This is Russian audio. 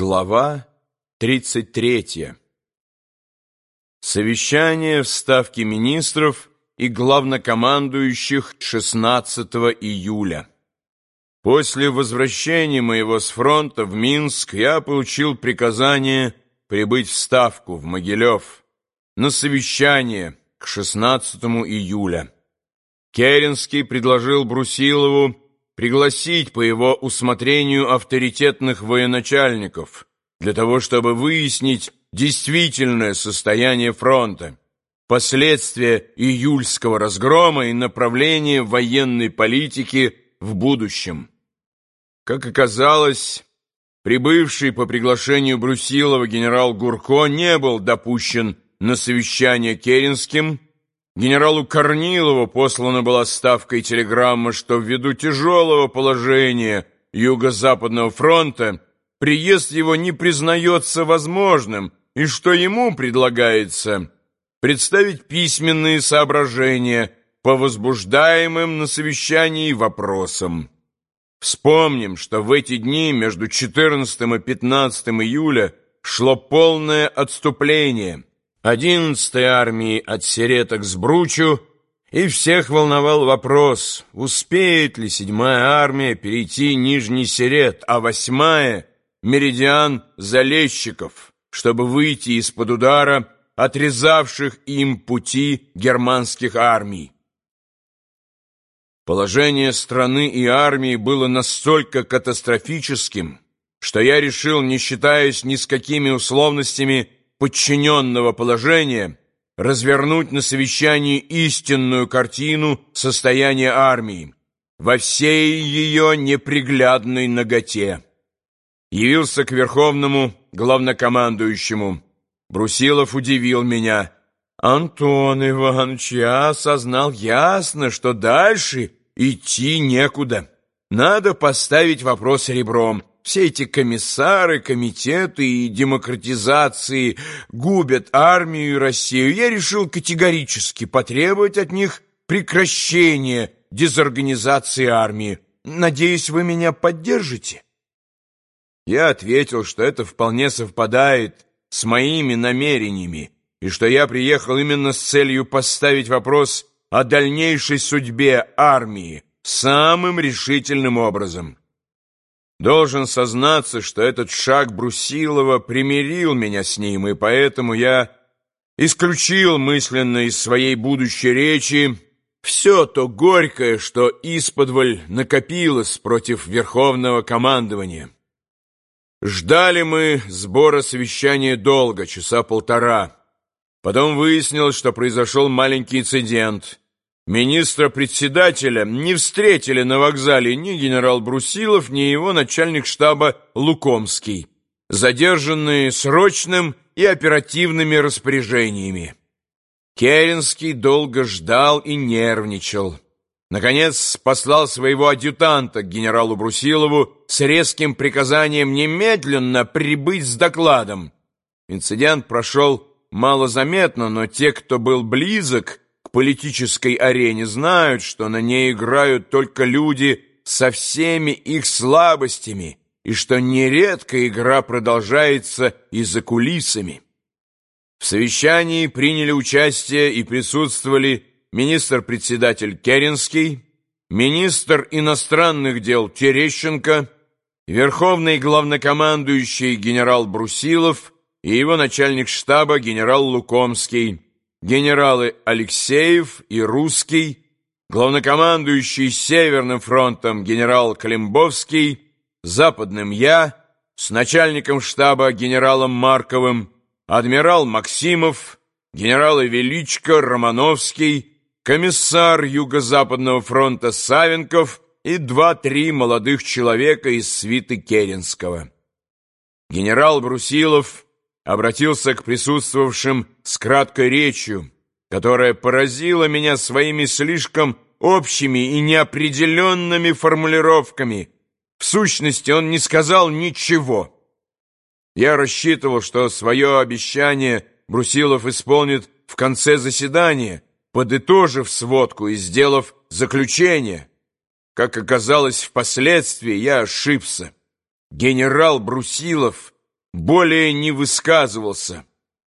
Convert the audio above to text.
Глава 33. Совещание в Ставке министров и главнокомандующих 16 июля. После возвращения моего с фронта в Минск я получил приказание прибыть в Ставку в Могилев на совещание к 16 июля. Керенский предложил Брусилову пригласить по его усмотрению авторитетных военачальников для того, чтобы выяснить действительное состояние фронта, последствия июльского разгрома и направление военной политики в будущем. Как оказалось, прибывший по приглашению Брусилова генерал Гурко не был допущен на совещание Керенским, Генералу Корнилову послана была ставка и телеграмма, что ввиду тяжелого положения Юго-Западного фронта приезд его не признается возможным и что ему предлагается представить письменные соображения по возбуждаемым на совещании вопросам. Вспомним, что в эти дни между 14 и 15 июля шло полное отступление – 11-й армии от Серета к Сбручу, и всех волновал вопрос, успеет ли 7-я армия перейти Нижний Серет, а 8-я — меридиан Залещиков, чтобы выйти из-под удара отрезавших им пути германских армий. Положение страны и армии было настолько катастрофическим, что я решил, не считаясь ни с какими условностями, подчиненного положения развернуть на совещании истинную картину состояния армии во всей ее неприглядной наготе. Явился к верховному главнокомандующему. Брусилов удивил меня. «Антон Иванович, я осознал ясно, что дальше идти некуда. Надо поставить вопрос ребром все эти комиссары, комитеты и демократизации губят армию и Россию, я решил категорически потребовать от них прекращения дезорганизации армии. Надеюсь, вы меня поддержите?» Я ответил, что это вполне совпадает с моими намерениями, и что я приехал именно с целью поставить вопрос о дальнейшей судьбе армии самым решительным образом. Должен сознаться, что этот шаг Брусилова примирил меня с ним, и поэтому я исключил мысленно из своей будущей речи все то горькое, что исподволь накопилось против Верховного командования. Ждали мы сбора совещания долго, часа полтора. Потом выяснилось, что произошел маленький инцидент — Министра-председателя не встретили на вокзале ни генерал Брусилов, ни его начальник штаба Лукомский, задержанные срочным и оперативными распоряжениями. Керенский долго ждал и нервничал. Наконец послал своего адъютанта к генералу Брусилову с резким приказанием немедленно прибыть с докладом. Инцидент прошел малозаметно, но те, кто был близок политической арене, знают, что на ней играют только люди со всеми их слабостями, и что нередко игра продолжается и за кулисами. В совещании приняли участие и присутствовали министр-председатель Керенский, министр иностранных дел Терещенко, верховный главнокомандующий генерал Брусилов и его начальник штаба генерал Лукомский, генералы Алексеев и Русский, главнокомандующий Северным фронтом генерал Климбовский, Западным я, с начальником штаба генералом Марковым, адмирал Максимов, генералы Величко, Романовский, комиссар Юго-Западного фронта Савенков и два-три молодых человека из свиты Керенского. Генерал Брусилов обратился к присутствовавшим с краткой речью, которая поразила меня своими слишком общими и неопределенными формулировками. В сущности, он не сказал ничего. Я рассчитывал, что свое обещание Брусилов исполнит в конце заседания, подытожив сводку и сделав заключение. Как оказалось впоследствии, я ошибся. Генерал Брусилов более не высказывался.